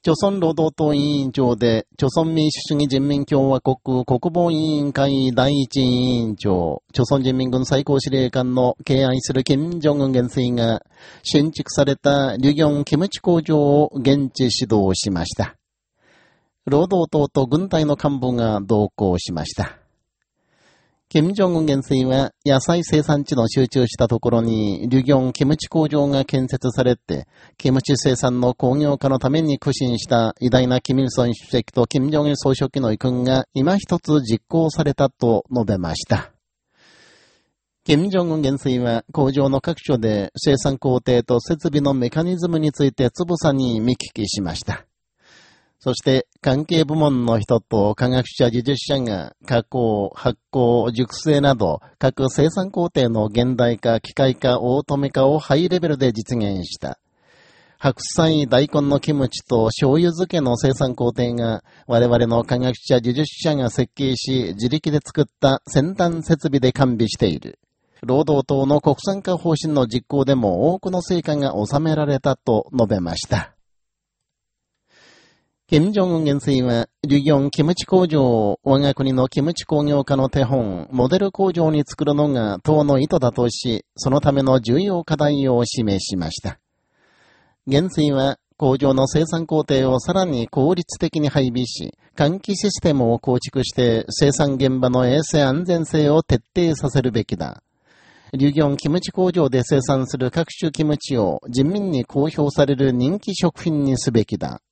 朝鮮労働党委員長で、朝鮮民主主義人民共和国国防委員会第一委員長、朝鮮人民軍最高司令官の敬愛する金正恩元帥が、新築されたリュギョンキムチ工場を現地指導しました。労働党と軍隊の幹部が同行しました。金正恩元帥は野菜生産地の集中したところに、リュギョンキムチ工場が建設されて、キムチ生産の工業化のために苦心した偉大なキム・イルソン主席と金正恩総書記の遺訓が今一つ実行されたと述べました。金正恩元帥は工場の各所で生産工程と設備のメカニズムについてつぶさに見聞きしました。そして関係部門の人と科学者、技術者が加工、発酵、熟成など各生産工程の現代化、機械化、オートメ化をハイレベルで実現した。白菜、大根のキムチと醤油漬けの生産工程が我々の科学者、技術者が設計し自力で作った先端設備で完備している。労働党の国産化方針の実行でも多くの成果が収められたと述べました。金正恩元帥は、リュギョンキムチ工場を我が国のキムチ工業化の手本、モデル工場に作るのが党の意図だとし、そのための重要課題を示しました。元帥は、工場の生産工程をさらに効率的に配備し、換気システムを構築して生産現場の衛生安全性を徹底させるべきだ。リュギョンキムチ工場で生産する各種キムチを人民に公表される人気食品にすべきだ。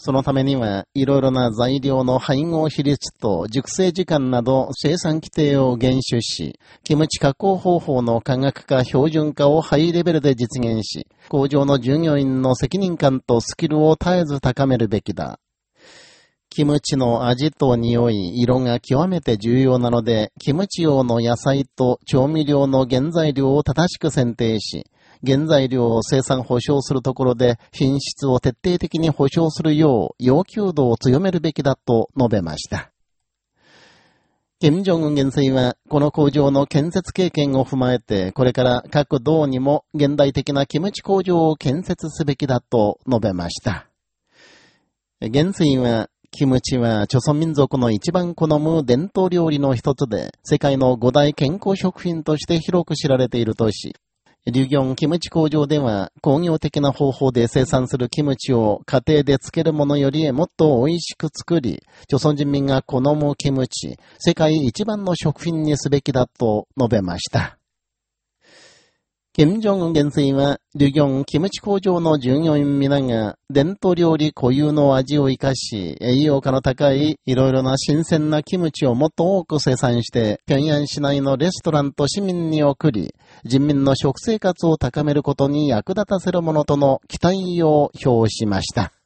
そのためには、いろいろな材料の配合比率と熟成時間など生産規定を厳守し、キムチ加工方法の科学化、標準化をハイレベルで実現し、工場の従業員の責任感とスキルを絶えず高めるべきだ。キムチの味と匂い、色が極めて重要なので、キムチ用の野菜と調味料の原材料を正しく選定し、原材料を生産保証するところで品質を徹底的に保証するよう要求度を強めるべきだと述べました。金正恩元帥は、この工場の建設経験を踏まえて、これから各道にも現代的なキムチ工場を建設すべきだと述べました。元帥は、キムチは、朝鮮民族の一番好む伝統料理の一つで、世界の五大健康食品として広く知られているとし、リュギョンキムチ工場では工業的な方法で生産するキムチを家庭で漬けるものよりもっと美味しく作り、朝鮮人民が好むキムチ、世界一番の食品にすべきだと述べました。金正恩元帥は、リュギョンキムチ工場の従業員皆が、伝統料理固有の味を生かし、栄養価の高い、いろいろな新鮮なキムチをもっと多く生産して、平安市内のレストランと市民に送り、人民の食生活を高めることに役立たせるものとの期待を表しました。